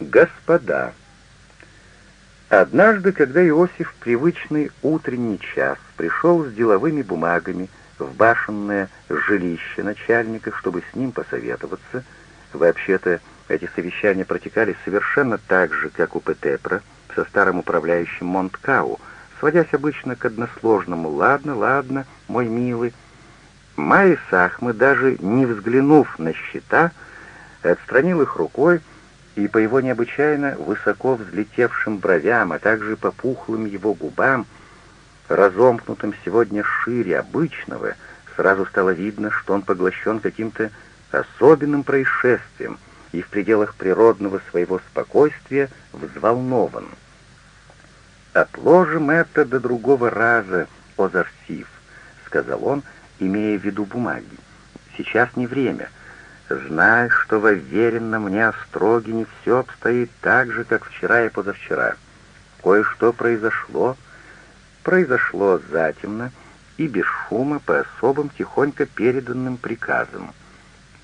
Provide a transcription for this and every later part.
Господа. Однажды, когда Иосиф в привычный утренний час пришел с деловыми бумагами в башенное жилище начальника, чтобы с ним посоветоваться, вообще-то эти совещания протекали совершенно так же, как у Петепра со старым управляющим Монткау, сводясь обычно к односложному «Ладно, ладно, мой милый». Майи Сахмы, даже не взглянув на счета, отстранил их рукой, и по его необычайно высоко взлетевшим бровям, а также по пухлым его губам, разомкнутым сегодня шире обычного, сразу стало видно, что он поглощен каким-то особенным происшествием и в пределах природного своего спокойствия взволнован. «Отложим это до другого раза, Озарсив», — сказал он, имея в виду бумаги. «Сейчас не время. Знай, что в уверенном мне остроге не все обстоит так же, как вчера и позавчера. Кое-что произошло, произошло затемно и без шума по особым тихонько переданным приказам.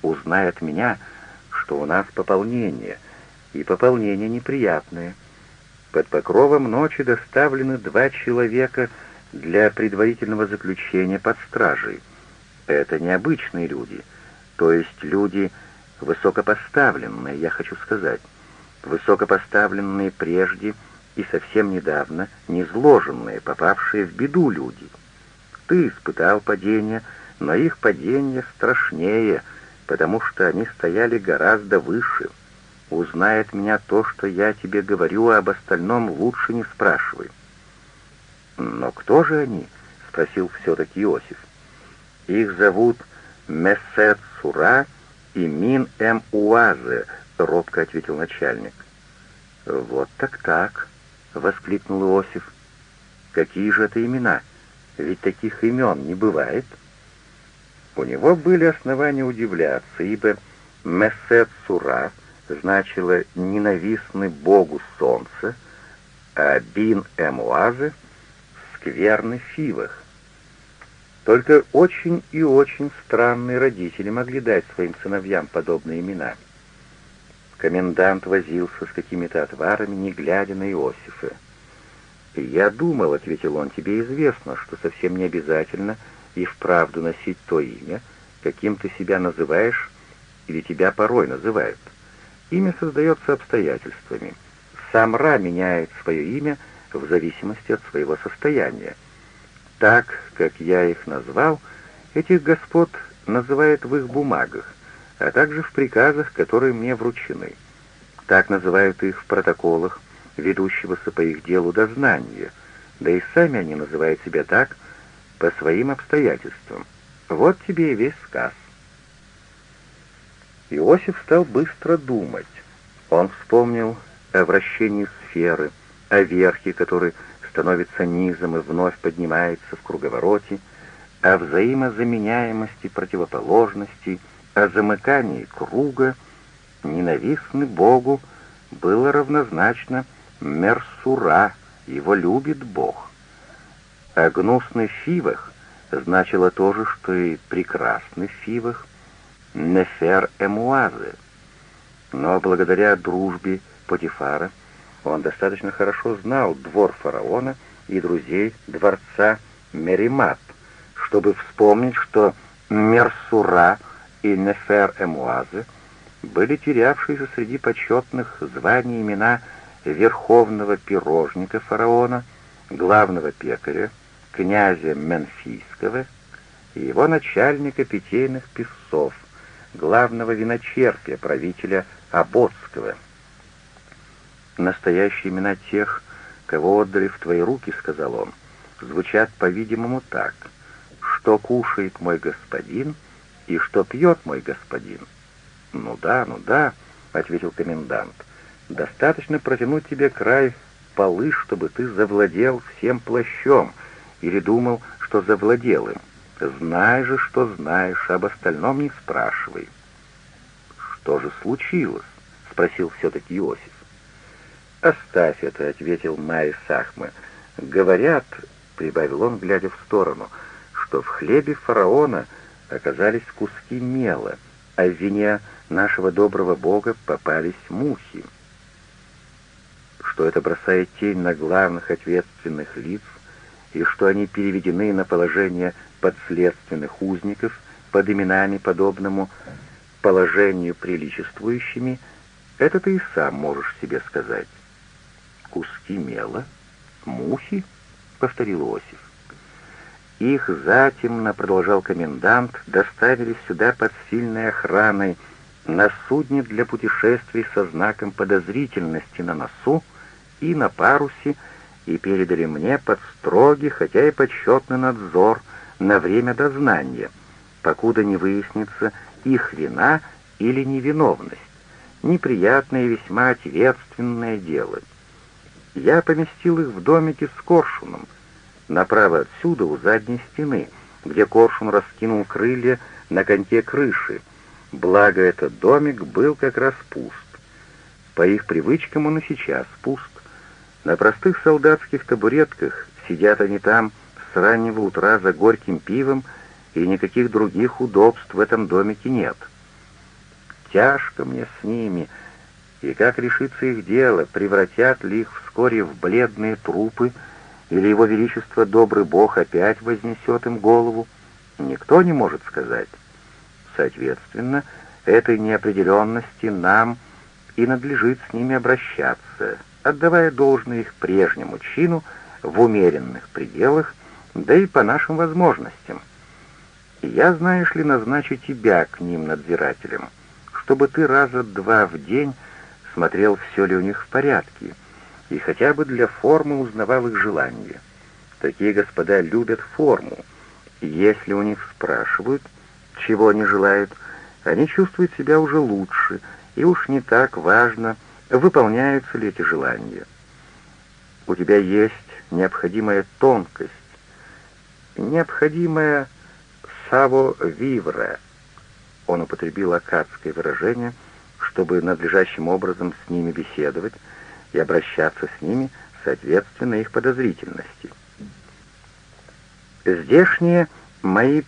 Узнай меня, что у нас пополнение, и пополнение неприятное. Под покровом ночи доставлены два человека для предварительного заключения под стражей. Это необычные люди — то есть люди высокопоставленные, я хочу сказать, высокопоставленные прежде и совсем недавно незложенные, попавшие в беду люди. Ты испытал падение, но их падение страшнее, потому что они стояли гораздо выше. Узнает меня то, что я тебе говорю, а об остальном лучше не спрашивай. «Но кто же они?» — спросил все-таки Иосиф. «Их зовут Мессет Сура и Мин М. Уазе», — робко ответил начальник. «Вот так-так», — воскликнул Иосиф. «Какие же это имена? Ведь таких имен не бывает». У него были основания удивляться, ибо Мессет Сура значило «ненавистный богу солнца», а Бин Эмуазе — «скверный фивах». Только очень и очень странные родители могли дать своим сыновьям подобные имена. Комендант возился с какими-то отварами, не глядя на Иосифа. «Я думал», — ответил он, — «тебе известно, что совсем не обязательно и вправду носить то имя, каким ты себя называешь или тебя порой называют. Имя создается обстоятельствами. Сам Ра меняет свое имя в зависимости от своего состояния. Так, как я их назвал, этих господ называют в их бумагах, а также в приказах, которые мне вручены. Так называют их в протоколах, ведущегося по их делу дознания, да и сами они называют себя так по своим обстоятельствам. Вот тебе и весь сказ. Иосиф стал быстро думать. Он вспомнил о вращении сферы, о верхе, который становится низом и вновь поднимается в круговороте, о взаимозаменяемости противоположностей, о замыкании круга, ненавистный Богу было равнозначно Мерсура, его любит Бог. А гнусный Фивах значило то же, что и прекрасный Фивах, Нефер Эмуазе. Но благодаря дружбе Потифара он достаточно хорошо знал двор фараона и друзей дворца Меримат, чтобы вспомнить, что Мерсура и Нефер-Эмуазы были терявшиеся среди почетных званий имена верховного пирожника фараона, главного пекаря, князя Менфийского и его начальника питейных песцов, главного виночерпия, правителя Аботского. Настоящие имена тех, кого отдали в твои руки, — сказал он, — звучат, по-видимому, так. Что кушает мой господин и что пьет мой господин? Ну да, ну да, — ответил комендант. Достаточно протянуть тебе край полы, чтобы ты завладел всем плащом, или думал, что завладел им. Знай же, что знаешь, об остальном не спрашивай. «Что же случилось?» — спросил все-таки Иосиф. «Оставь это», — ответил Май Сахма. «Говорят», — прибавил он, глядя в сторону, — «что в хлебе фараона оказались куски мела, а в вине нашего доброго бога попались мухи». что это бросает тень на главных ответственных лиц, и что они переведены на положение подследственных узников под именами, подобному положению приличествующими, это ты и сам можешь себе сказать. «Куски мела? Мухи?» — повторил Осиф. Их затемно, продолжал комендант, доставили сюда под сильной охраной на судне для путешествий со знаком подозрительности на носу и на парусе и передали мне под строгий, хотя и почетный надзор на время дознания, покуда не выяснится их вина или невиновность. Неприятное и весьма ответственное дело. Я поместил их в домике с коршуном, направо отсюда, у задней стены, где коршун раскинул крылья на конте крыши, благо этот домик был как раз пуст. По их привычкам он и сейчас пуст. На простых солдатских табуретках сидят они там с раннего утра за горьким пивом, и никаких других удобств в этом домике нет. Тяжко мне с ними, и как решится их дело, превратят ли их вскоре в бледные трупы, или его величество добрый бог опять вознесет им голову, никто не может сказать. Соответственно, этой неопределенности нам и надлежит с ними обращаться, отдавая должное их прежнему чину в умеренных пределах, да и по нашим возможностям. я, знаешь ли, назначу тебя к ним надзирателем, чтобы ты раза два в день смотрел, все ли у них в порядке, и хотя бы для формы узнавал их желания. Такие господа любят форму, и если у них спрашивают, чего они желают, они чувствуют себя уже лучше, и уж не так важно, выполняются ли эти желания. У тебя есть необходимая тонкость, необходимая саво-вивра. Он употребил акадское выражение, чтобы надлежащим образом с ними беседовать, и обращаться с ними соответственно их подозрительности. Здешние мои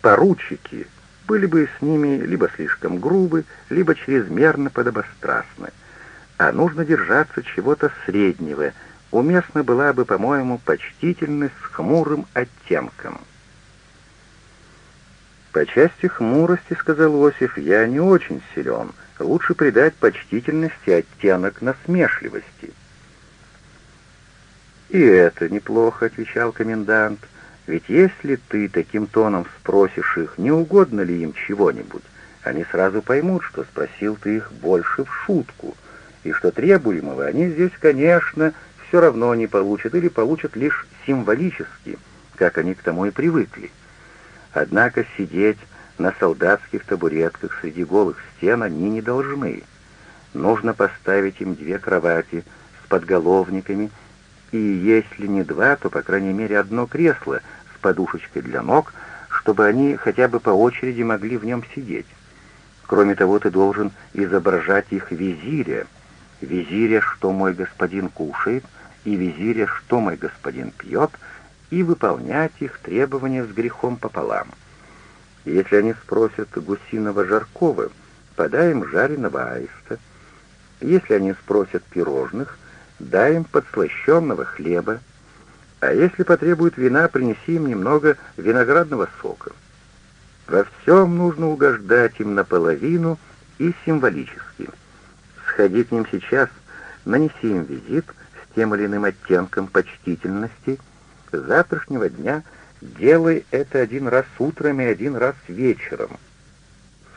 поручики были бы с ними либо слишком грубы, либо чрезмерно подобострастны, а нужно держаться чего-то среднего, уместно была бы, по-моему, почтительность с хмурым оттенком. «По части хмурости, — сказал Осиф, — я не очень силен, лучше придать почтительности оттенок насмешливости. «И это неплохо», — отвечал комендант, — «ведь если ты таким тоном спросишь их, не угодно ли им чего-нибудь, они сразу поймут, что спросил ты их больше в шутку, и что требуемого они здесь, конечно, все равно не получат или получат лишь символически, как они к тому и привыкли. Однако сидеть на солдатских табуретках среди голых стен они не должны. Нужно поставить им две кровати с подголовниками, и если не два, то, по крайней мере, одно кресло с подушечкой для ног, чтобы они хотя бы по очереди могли в нем сидеть. Кроме того, ты должен изображать их визиря. Визиря, что мой господин кушает, и визиря, что мой господин пьет, и выполнять их требования с грехом пополам. Если они спросят гусиного жаркого, подай им жареного аиста. Если они спросят пирожных, дай им подслащенного хлеба. А если потребуют вина, принеси им немного виноградного сока. Во всем нужно угождать им наполовину и символически. Сходи к ним сейчас, нанеси им визит с тем или иным оттенком почтительности. С завтрашнего дня — Делай это один раз утром и один раз вечером.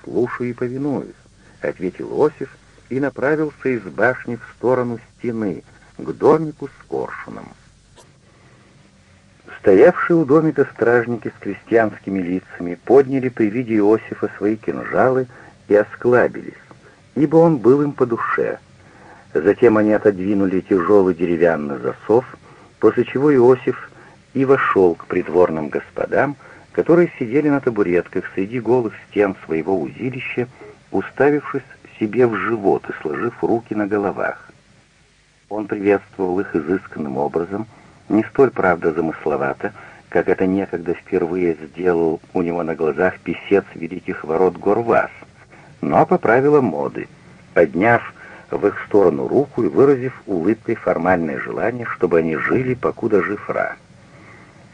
Слушаю и повинуюсь, ответил Осиф и направился из башни в сторону стены, к домику с коршуном. Стоявшие у домика стражники с крестьянскими лицами подняли при виде Иосифа свои кинжалы и осклабились, ибо он был им по душе. Затем они отодвинули тяжелый деревянный засов, после чего Иосиф и вошел к придворным господам, которые сидели на табуретках среди голых стен своего узилища, уставившись себе в живот и сложив руки на головах. Он приветствовал их изысканным образом, не столь, правда, замысловато, как это некогда впервые сделал у него на глазах писец великих ворот Горвас, но по правилам моды, подняв в их сторону руку и выразив улыбкой формальное желание, чтобы они жили, покуда жив Ра.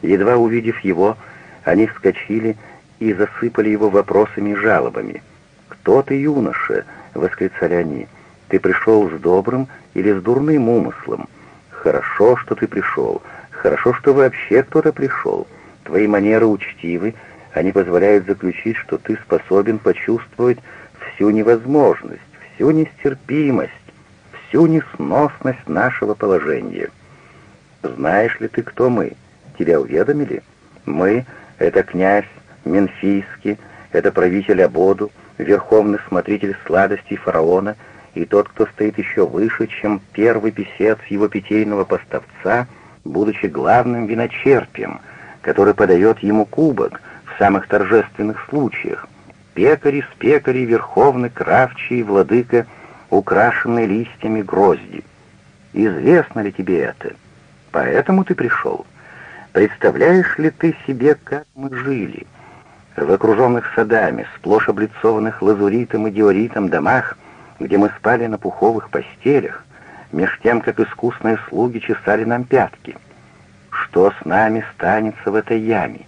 Едва увидев его, они вскочили и засыпали его вопросами и жалобами. «Кто ты, юноша?» — восклицали они. «Ты пришел с добрым или с дурным умыслом? Хорошо, что ты пришел. Хорошо, что вообще кто-то пришел. Твои манеры учтивы, они позволяют заключить, что ты способен почувствовать всю невозможность, всю нестерпимость, всю несносность нашего положения. Знаешь ли ты, кто мы? Тебя уведомили? Мы — это князь Менфийский, это правитель Абоду, верховный смотритель сладостей фараона и тот, кто стоит еще выше, чем первый писец его питейного поставца, будучи главным виночерпием, который подает ему кубок в самых торжественных случаях, пекари с пекарей, верховный, кравчий, владыка, украшенный листьями грозди. Известно ли тебе это? Поэтому ты пришел. Представляешь ли ты себе, как мы жили? В окруженных садами, сплошь облицованных лазуритом и диоритом домах, где мы спали на пуховых постелях, меж тем, как искусные слуги чесали нам пятки. Что с нами станется в этой яме?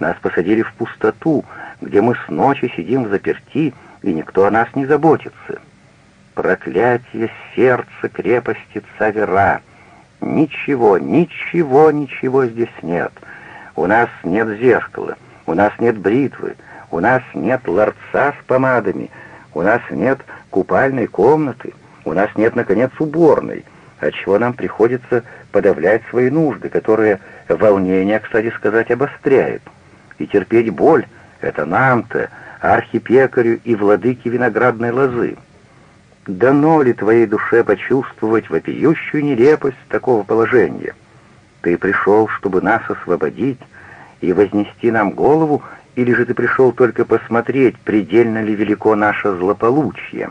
Нас посадили в пустоту, где мы с ночи сидим в заперти, и никто о нас не заботится. Проклятие сердца крепости Цавера! Ничего, ничего, ничего здесь нет. У нас нет зеркала, у нас нет бритвы, у нас нет ларца с помадами, у нас нет купальной комнаты, у нас нет, наконец, уборной, отчего нам приходится подавлять свои нужды, которые волнение, кстати сказать, обостряет. И терпеть боль — это нам-то, архипекарю и владыке виноградной лозы. Дано ли твоей душе почувствовать вопиющую нелепость такого положения? Ты пришел, чтобы нас освободить и вознести нам голову, или же ты пришел только посмотреть, предельно ли велико наше злополучие?»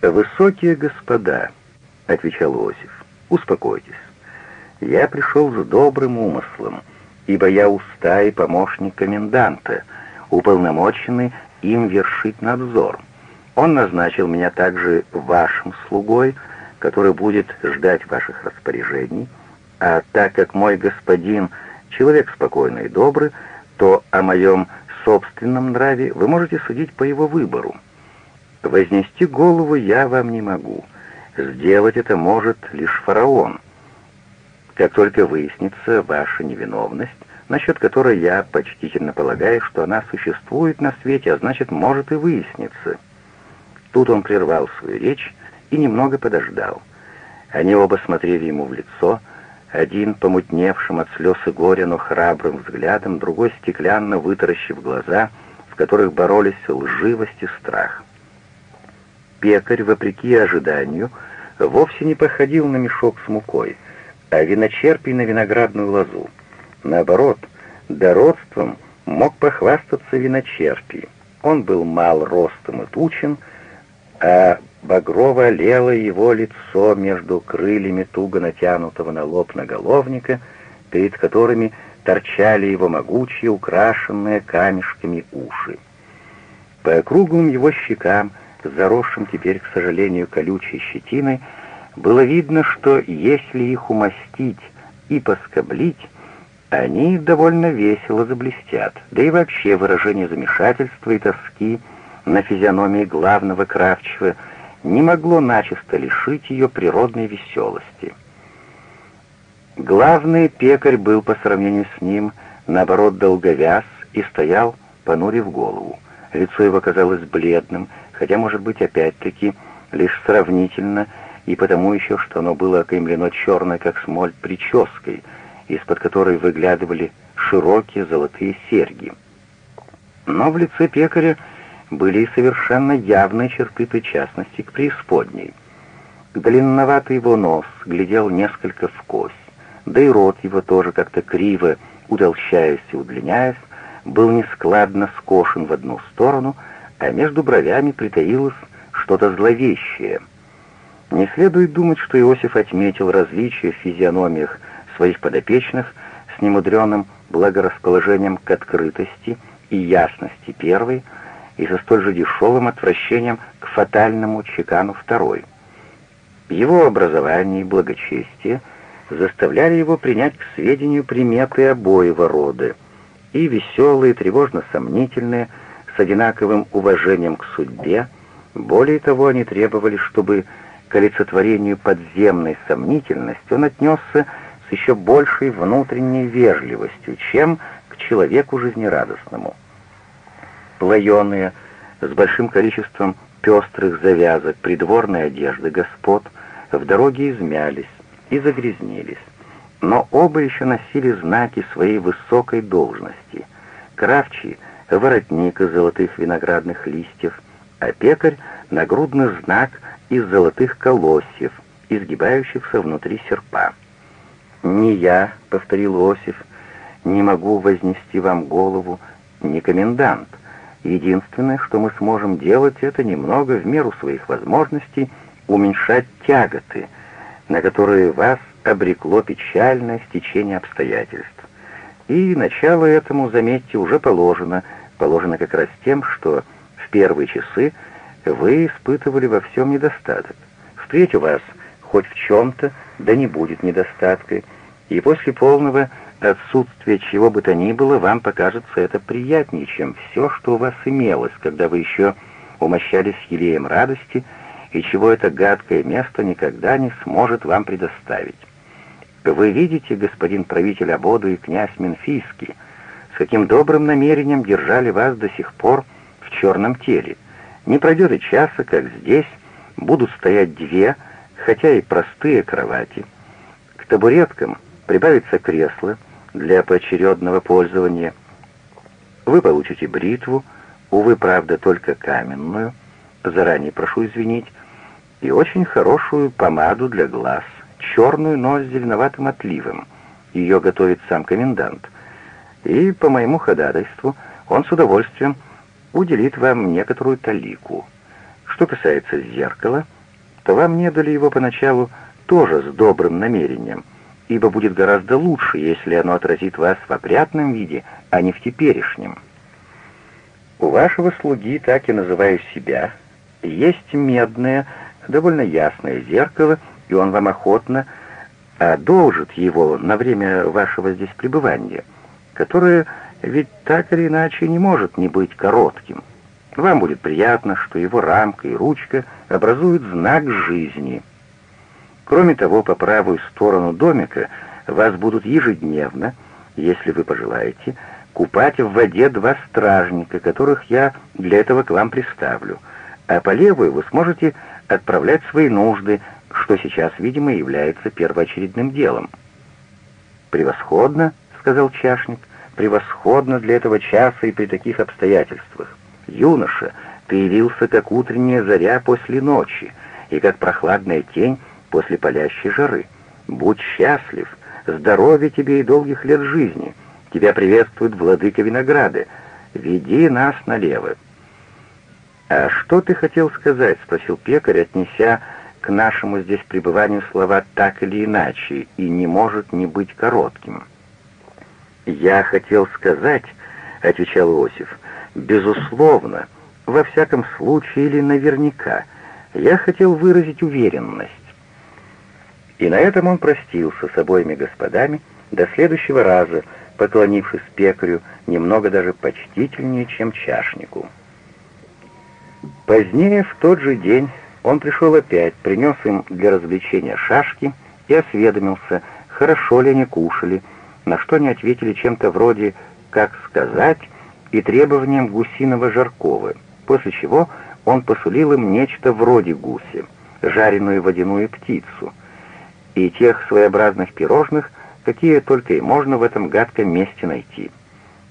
«Высокие господа», — отвечал Иосиф, — «успокойтесь. Я пришел с добрым умыслом, ибо я уста и помощник коменданта, уполномоченный им вершить надзор. Он назначил меня также вашим слугой, который будет ждать ваших распоряжений, а так как мой господин человек спокойный и добрый, то о моем собственном нраве вы можете судить по его выбору. Вознести голову я вам не могу. Сделать это может лишь фараон. Как только выяснится ваша невиновность, насчет которой я почтительно полагаю, что она существует на свете, а значит, может и выясниться. Тут он прервал свою речь и немного подождал. Они оба смотрели ему в лицо, один помутневшим от слез и горя, но храбрым взглядом, другой стеклянно вытаращив глаза, в которых боролись лживость и страх. Пекарь, вопреки ожиданию, вовсе не походил на мешок с мукой, а виночерпий на виноградную лозу. Наоборот, дородством мог похвастаться виночерпий. Он был мал ростом и тучен, а багрово лело его лицо между крыльями туго натянутого на лоб наголовника, перед которыми торчали его могучие, украшенные камешками уши. По округлым его щекам заросшим теперь, к сожалению, колючей щетиной, было видно, что если их умастить и поскоблить, они довольно весело заблестят, да и вообще выражение замешательства и тоски на физиономии главного Кравчева не могло начисто лишить ее природной веселости. Главный пекарь был по сравнению с ним, наоборот, долговяз и стоял, понурив голову. Лицо его казалось бледным, хотя, может быть, опять-таки, лишь сравнительно, и потому еще, что оно было окаймлено черной, как смоль, прической, из-под которой выглядывали широкие золотые серьги. Но в лице пекаря были и совершенно явные черты причастности к преисподней. Длинноватый его нос глядел несколько вкось, да и рот его тоже как-то криво, утолщаясь и удлиняясь, был нескладно скошен в одну сторону — а между бровями притаилось что-то зловещее. Не следует думать, что Иосиф отметил различия в физиономиях своих подопечных с немудреным благорасположением к открытости и ясности первой, и со столь же дешевым отвращением к фатальному чекану второй. Его образование и благочестие заставляли его принять к сведению приметы обоего рода, и веселые, тревожно-сомнительные, с одинаковым уважением к судьбе, более того, они требовали, чтобы к олицетворению подземной сомнительности он отнесся с еще большей внутренней вежливостью, чем к человеку жизнерадостному. Плаеные, с большим количеством пестрых завязок придворной одежды господ в дороге измялись и загрязнились, но оба еще носили знаки своей высокой должности. Кравчий — воротник из золотых виноградных листьев, а пекарь — нагрудный знак из золотых колосьев, изгибающихся внутри серпа. «Не я», — повторил Осиф, — «не могу вознести вам голову, не комендант. Единственное, что мы сможем делать, это немного в меру своих возможностей уменьшать тяготы, на которые вас обрекло печальное стечение обстоятельств. И начало этому, заметьте, уже положено, положено как раз тем, что в первые часы вы испытывали во всем недостаток. Впредь у вас хоть в чем-то, да не будет недостатка, и после полного отсутствия чего бы то ни было, вам покажется это приятнее, чем все, что у вас имелось, когда вы еще умощались елеем радости, и чего это гадкое место никогда не сможет вам предоставить. Вы видите, господин правитель Абоду и князь Менфийский, с каким добрым намерением держали вас до сих пор в черном теле. Не пройдет и часа, как здесь будут стоять две, хотя и простые кровати. К табуреткам прибавится кресло для поочередного пользования. Вы получите бритву, увы, правда, только каменную, заранее прошу извинить, и очень хорошую помаду для глаз, черную, но с зеленоватым отливом. Ее готовит сам комендант. И, по моему ходатайству, он с удовольствием уделит вам некоторую талику. Что касается зеркала, то вам не дали его поначалу тоже с добрым намерением, ибо будет гораздо лучше, если оно отразит вас в опрятном виде, а не в теперешнем. У вашего слуги, так и называю себя, есть медное, довольно ясное зеркало, и он вам охотно одолжит его на время вашего здесь пребывания, которое ведь так или иначе не может не быть коротким. Вам будет приятно, что его рамка и ручка образуют знак жизни. Кроме того, по правую сторону домика вас будут ежедневно, если вы пожелаете, купать в воде два стражника, которых я для этого к вам приставлю, а по левую вы сможете отправлять свои нужды, что сейчас, видимо, является первоочередным делом. «Превосходно», — сказал чашник, превосходно для этого часа и при таких обстоятельствах. Юноша, ты явился как утренняя заря после ночи и как прохладная тень после палящей жары. Будь счастлив, здоровья тебе и долгих лет жизни. Тебя приветствует владыка винограда. Веди нас налево. «А что ты хотел сказать?» — спросил пекарь, отнеся к нашему здесь пребыванию слова «так или иначе» и «не может не быть коротким». «Я хотел сказать», — отвечал Иосиф, — «безусловно, во всяком случае или наверняка, я хотел выразить уверенность». И на этом он простился с обоими господами до следующего раза, поклонившись пекарю немного даже почтительнее, чем чашнику. Позднее, в тот же день, он пришел опять, принес им для развлечения шашки и осведомился, хорошо ли они кушали, на что они ответили чем-то вроде «как сказать» и требованием гусиного жаркого, после чего он посулил им нечто вроде гуси, жареную водяную птицу, и тех своеобразных пирожных, какие только и можно в этом гадком месте найти.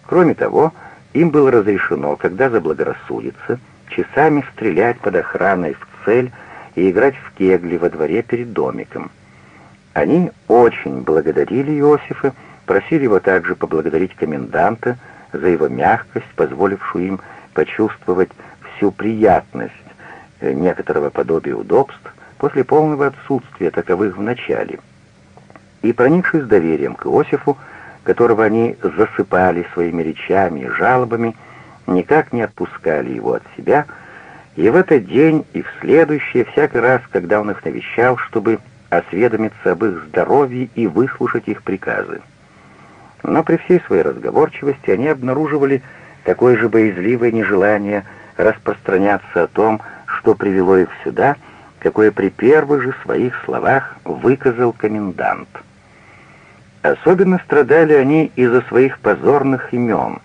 Кроме того, им было разрешено, когда заблагорассудится, часами стрелять под охраной в цель и играть в кегли во дворе перед домиком. Они очень благодарили Иосифа, Просили его также поблагодарить коменданта за его мягкость, позволившую им почувствовать всю приятность э, некоторого подобия удобств после полного отсутствия таковых в начале. И проникшись доверием к Иосифу, которого они засыпали своими речами и жалобами, никак не отпускали его от себя, и в этот день и в следующий, всякий раз, когда он их навещал, чтобы осведомиться об их здоровье и выслушать их приказы. Но при всей своей разговорчивости они обнаруживали такое же боязливое нежелание распространяться о том, что привело их сюда, какое при первых же своих словах выказал комендант. Особенно страдали они из-за своих позорных имен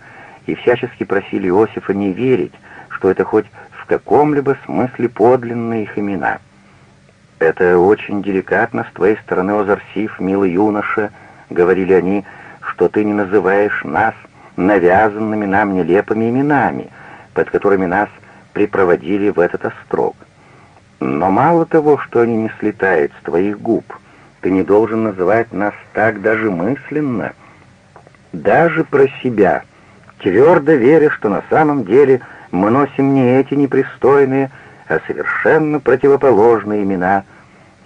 и всячески просили Иосифа не верить, что это хоть в каком-либо смысле подлинные их имена. «Это очень деликатно с твоей стороны, Озарсив, милый юноша», — говорили они, — «что ты не называешь нас навязанными нам нелепыми именами, под которыми нас припроводили в этот острог. Но мало того, что они не слетают с твоих губ, ты не должен называть нас так даже мысленно, даже про себя, твердо веря, что на самом деле мы носим не эти непристойные, а совершенно противоположные имена.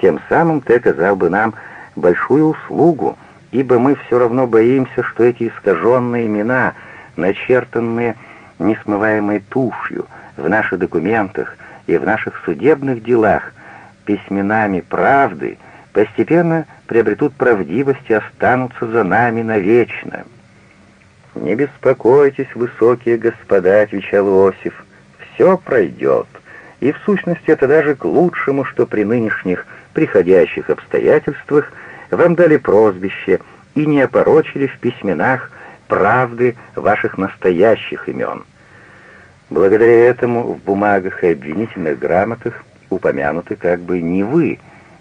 Тем самым ты оказал бы нам большую услугу, ибо мы все равно боимся, что эти искаженные имена, начертанные несмываемой тушью в наших документах и в наших судебных делах, письменами правды, постепенно приобретут правдивость и останутся за нами навечно. «Не беспокойтесь, высокие господа», — отвечал Иосиф, — «все пройдет, и в сущности это даже к лучшему, что при нынешних приходящих обстоятельствах вам дали прозвище и не опорочили в письменах правды ваших настоящих имен. Благодаря этому в бумагах и обвинительных грамотах упомянуты как бы не вы,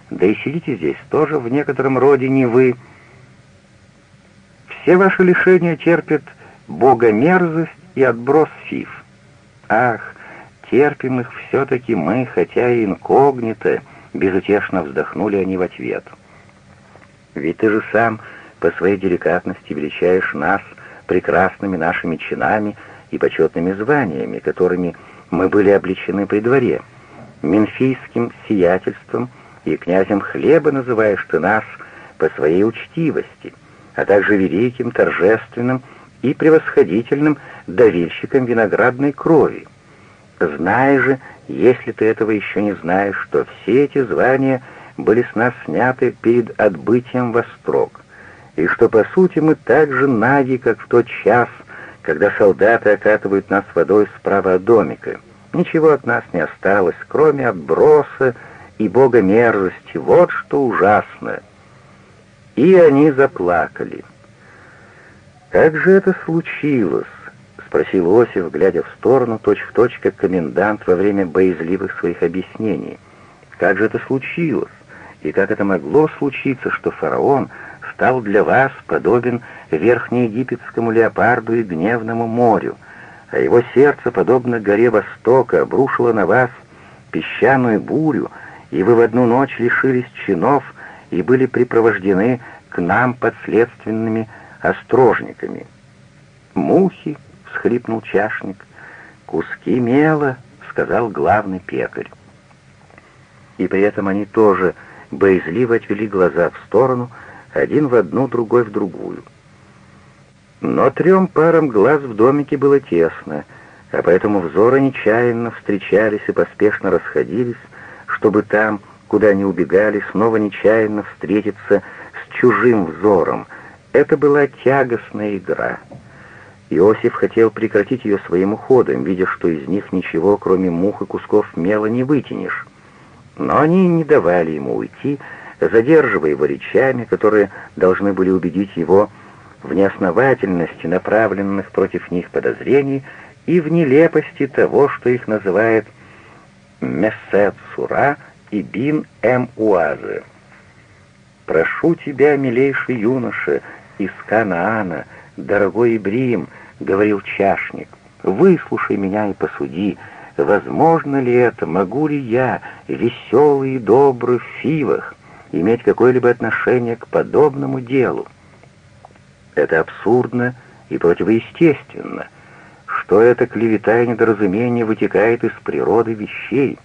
да и сидите здесь тоже в некотором роде не вы. Все ваши лишения терпят богомерзость и отброс фиф. Ах, терпим их все-таки мы, хотя и инкогнито, безутешно вздохнули они в ответ. Ведь ты же сам по своей деликатности величаешь нас прекрасными нашими чинами и почетными званиями, которыми мы были обличены при дворе. Менфийским сиятельством и князем хлеба называешь ты нас по своей учтивости, а также великим, торжественным и превосходительным давильщиком виноградной крови. Знай же, если ты этого еще не знаешь, что все эти звания были с нас сняты перед отбытием во строк, и что, по сути, мы так же наги, как в тот час, когда солдаты окатывают нас водой справа от домика. Ничего от нас не осталось, кроме отброса и бога мерзости. Вот что ужасно. И они заплакали. «Как же это случилось?» — спросил Осиф, глядя в сторону, точь-в-точь, точь, как комендант во время боязливых своих объяснений. «Как же это случилось? И как это могло случиться, что фараон стал для вас подобен верхнеегипетскому леопарду и гневному морю, а его сердце, подобно горе Востока, обрушило на вас песчаную бурю, и вы в одну ночь лишились чинов и были припровождены к нам подследственными острожниками. «Мухи!» — всхлипнул чашник. «Куски мела!» — сказал главный пекарь. И при этом они тоже боязливо отвели глаза в сторону, один в одну, другой в другую. Но трем парам глаз в домике было тесно, а поэтому взоры нечаянно встречались и поспешно расходились, чтобы там, куда они убегали, снова нечаянно встретиться с чужим взором. Это была тягостная игра. Иосиф хотел прекратить ее своим уходом, видя, что из них ничего, кроме мух и кусков мела, не вытянешь. Но они не давали ему уйти, задерживая его речами, которые должны были убедить его в неосновательности направленных против них подозрений и в нелепости того, что их называет Мессет Сура и Бин Эм Уазы. «Прошу тебя, милейший юноша, из Канаана, дорогой Ибрим», — говорил чашник, — «выслушай меня и посуди, возможно ли это, могу ли я, веселый и добрый в Фивах, иметь какое-либо отношение к подобному делу? Это абсурдно и противоестественно — что эта клевета и недоразумение вытекает из природы вещей.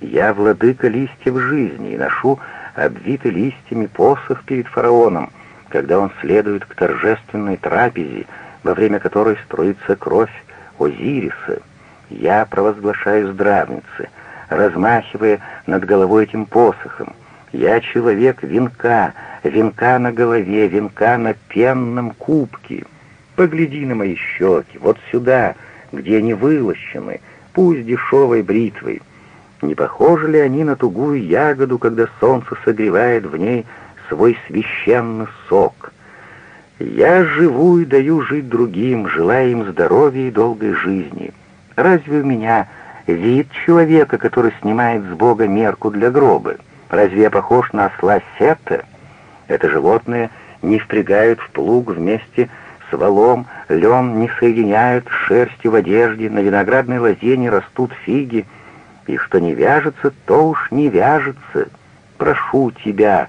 Я владыка листьев жизни и ношу обвитый листьями посох перед фараоном, когда он следует к торжественной трапезе, во время которой струится кровь Озириса. Я провозглашаю здравницы, размахивая над головой этим посохом. Я человек венка, венка на голове, венка на пенном кубке. Погляди на мои щеки, вот сюда, где они вылощены, пусть дешевой бритвой. Не похожи ли они на тугую ягоду, когда солнце согревает в ней свой священный сок? Я живу и даю жить другим, желая им здоровья и долгой жизни. Разве у меня вид человека, который снимает с Бога мерку для гроба? Разве я похож на осла Сета? Это животное не впрягают в плуг вместе с валом, лен не соединяют шерстью в одежде, на виноградной лозе не растут фиги, и что не вяжется, то уж не вяжется. Прошу тебя,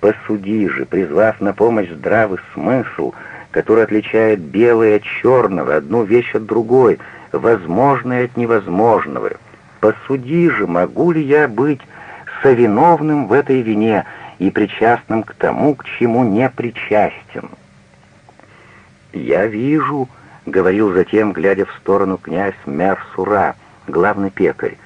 посуди же, призвав на помощь здравый смысл, который отличает белое от черного, одну вещь от другой, возможное от невозможного. Посуди же, могу ли я быть совиновным в этой вине и причастным к тому, к чему не причастен. «Я вижу», — говорил затем, глядя в сторону князь Мерсура, главный пекарь,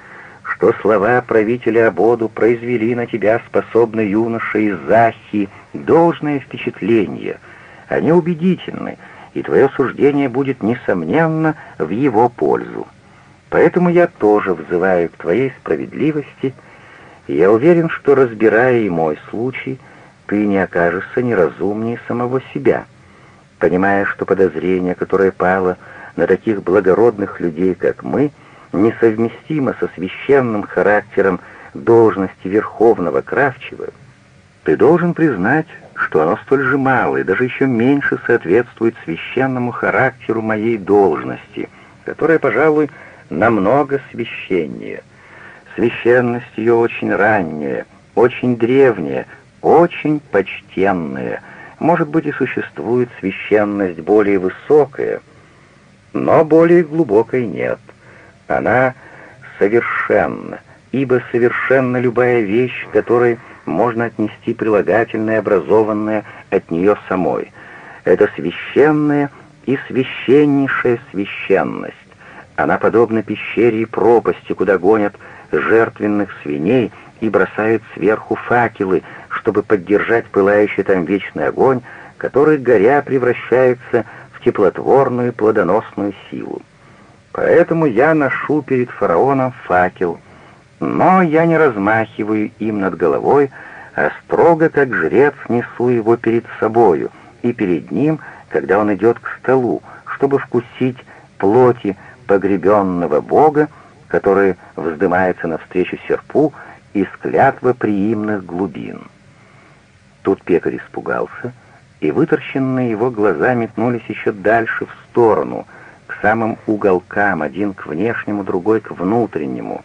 что слова правителя Абоду произвели на тебя, способный юноша из Захи, должное впечатление. Они убедительны, и твое суждение будет, несомненно, в его пользу. Поэтому я тоже взываю к твоей справедливости — я уверен, что, разбирая и мой случай, ты не окажешься неразумнее самого себя, понимая, что подозрение, которое пало на таких благородных людей, как мы, несовместимо со священным характером должности Верховного Кравчева, ты должен признать, что оно столь же мало и даже еще меньше соответствует священному характеру моей должности, которая, пожалуй, намного священнее — Священность ее очень ранняя, очень древняя, очень почтенная. Может быть, и существует священность более высокая, но более глубокой нет. Она совершенна, ибо совершенна любая вещь, которой можно отнести прилагательное, образованное от нее самой. Это священная и священнейшая священность. Она подобна пещере и пропасти, куда гонят жертвенных свиней и бросают сверху факелы, чтобы поддержать пылающий там вечный огонь, который, горя, превращается в теплотворную плодоносную силу. Поэтому я ношу перед фараоном факел, но я не размахиваю им над головой, а строго, как жрец, несу его перед собою и перед ним, когда он идет к столу, чтобы вкусить плоти погребенного Бога, который вздымается навстречу серпу из клятвы приимных глубин. Тут пекарь испугался, и выторщенные его глаза метнулись еще дальше в сторону, к самым уголкам, один к внешнему, другой к внутреннему.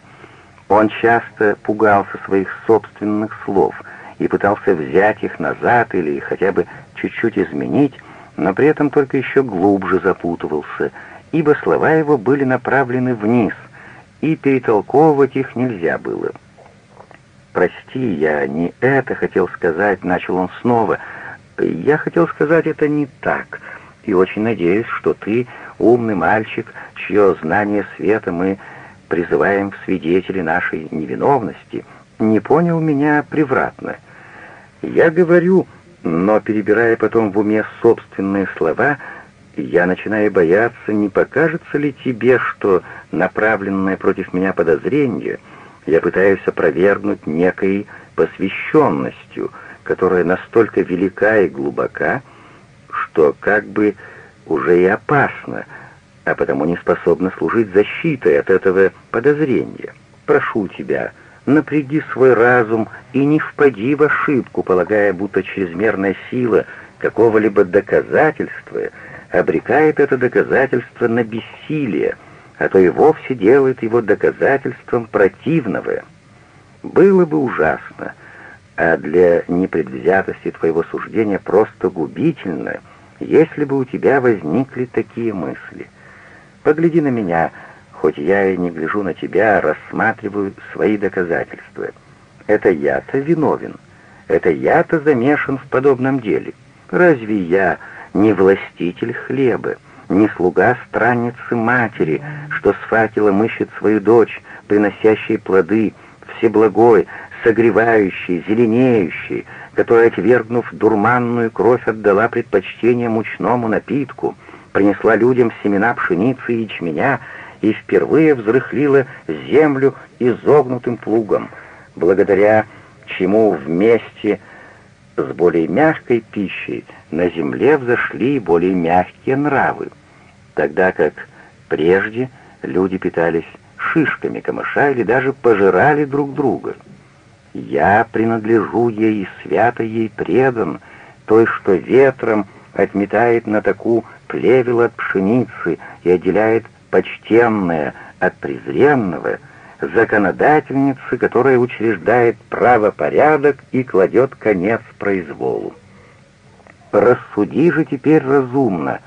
Он часто пугался своих собственных слов и пытался взять их назад или хотя бы чуть-чуть изменить, но при этом только еще глубже запутывался, ибо слова его были направлены вниз, и перетолковывать их нельзя было. «Прости, я не это хотел сказать», — начал он снова. «Я хотел сказать это не так, и очень надеюсь, что ты, умный мальчик, чье знание света мы призываем в свидетели нашей невиновности, не понял меня превратно. Я говорю, но, перебирая потом в уме собственные слова, — я начинаю бояться, не покажется ли тебе, что направленное против меня подозрение я пытаюсь опровергнуть некой посвященностью, которая настолько велика и глубока, что как бы уже и опасна, а потому не способна служить защитой от этого подозрения. Прошу тебя, напряги свой разум и не впади в ошибку, полагая, будто чрезмерная сила какого-либо доказательства — обрекает это доказательство на бессилие, а то и вовсе делает его доказательством противного. Было бы ужасно, а для непредвзятости твоего суждения просто губительно, если бы у тебя возникли такие мысли. Погляди на меня, хоть я и не гляжу на тебя, а рассматриваю свои доказательства. Это я-то виновен, это я-то замешан в подобном деле. Разве я не властитель хлеба, не слуга странницы матери, что с факелом ищет свою дочь, приносящей плоды, всеблагой, согревающий, зеленеющий, которая, отвергнув дурманную кровь, отдала предпочтение мучному напитку, принесла людям семена пшеницы и ячменя и впервые взрыхлила землю изогнутым плугом, благодаря чему вместе с более мягкой пищей на земле взошли более мягкие нравы, тогда как прежде люди питались шишками камыша или даже пожирали друг друга. Я принадлежу ей и свято ей предан, той, что ветром отметает на таку плевел от пшеницы и отделяет почтенное от презренного, законодательницы, которая учреждает правопорядок и кладет конец произволу. Рассуди же теперь разумно,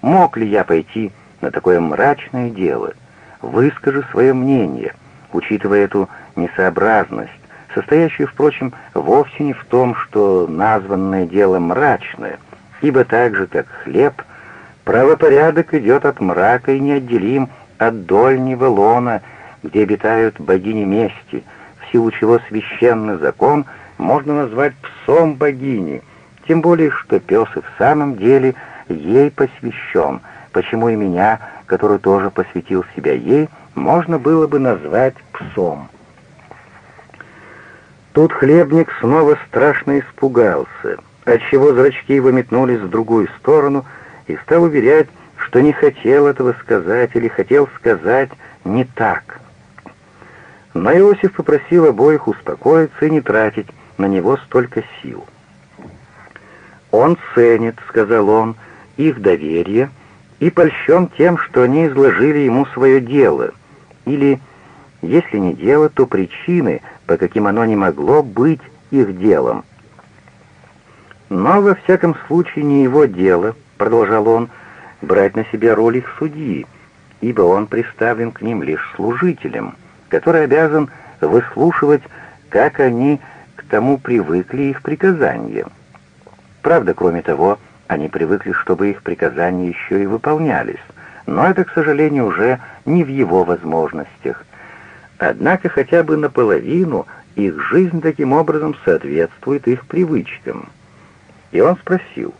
мог ли я пойти на такое мрачное дело, выскажи свое мнение, учитывая эту несообразность, состоящую, впрочем, вовсе не в том, что названное дело мрачное, ибо так же, как хлеб, правопорядок идет от мрака и неотделим от дольнего лона, где обитают богини мести, в силу чего священный закон можно назвать псом богини, тем более, что пес и в самом деле ей посвящен, почему и меня, который тоже посвятил себя ей, можно было бы назвать псом. Тут хлебник снова страшно испугался, отчего зрачки его метнулись в другую сторону и стал уверять, что не хотел этого сказать или хотел сказать не так. Но Иосиф попросил обоих успокоиться и не тратить на него столько сил. «Он ценит», — сказал он, — «их доверие и польщен тем, что они изложили ему свое дело, или, если не дело, то причины, по каким оно не могло быть их делом. Но во всяком случае не его дело, продолжал он, брать на себя роль их судьи, ибо он представлен к ним лишь служителем, который обязан выслушивать, как они к тому привыкли их приказания. Правда, кроме того, они привыкли, чтобы их приказания еще и выполнялись, но это, к сожалению, уже не в его возможностях. Однако хотя бы наполовину их жизнь таким образом соответствует их привычкам. И он спросил,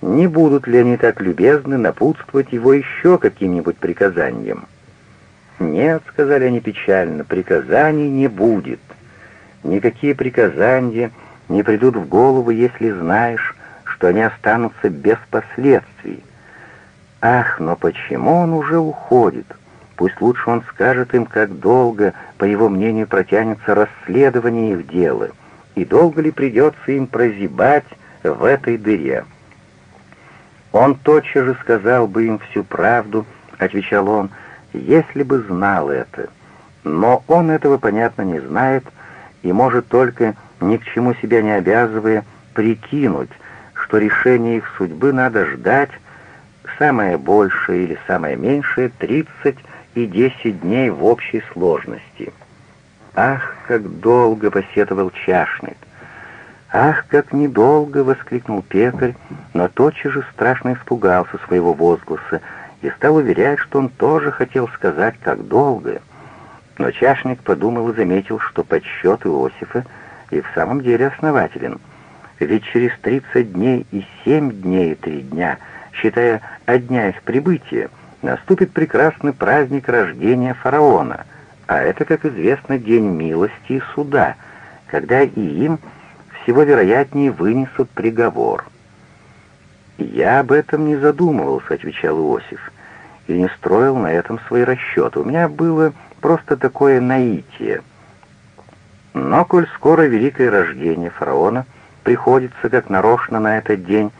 не будут ли они так любезны напутствовать его еще каким-нибудь приказанием. «Нет», — сказали они печально, — «приказаний не будет. Никакие приказания не придут в голову, если знаешь, что они останутся без последствий. Ах, но почему он уже уходит?» Пусть лучше он скажет им, как долго, по его мнению, протянется расследование их дела, и долго ли придется им прозябать в этой дыре. Он тотчас же сказал бы им всю правду, отвечал он, если бы знал это. Но он этого, понятно, не знает и может только, ни к чему себя не обязывая, прикинуть, что решение их судьбы надо ждать самое большее или самое меньшее тридцать и десять дней в общей сложности. «Ах, как долго!» — посетовал чашник. «Ах, как недолго!» — воскликнул пекарь, но тотчас же страшно испугался своего возгласа и стал уверять, что он тоже хотел сказать, как долго. Но чашник подумал и заметил, что подсчет Иосифа и в самом деле основателен. Ведь через тридцать дней и семь дней и три дня, считая от дня их прибытия, наступит прекрасный праздник рождения фараона, а это, как известно, день милости и суда, когда и им всего вероятнее вынесут приговор. «Я об этом не задумывался», — отвечал Иосиф, — «и не строил на этом свои расчеты. У меня было просто такое наитие. Но, коль скоро великое рождение фараона приходится как нарочно на этот день,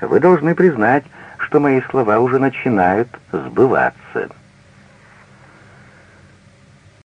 вы должны признать, что мои слова уже начинают сбываться.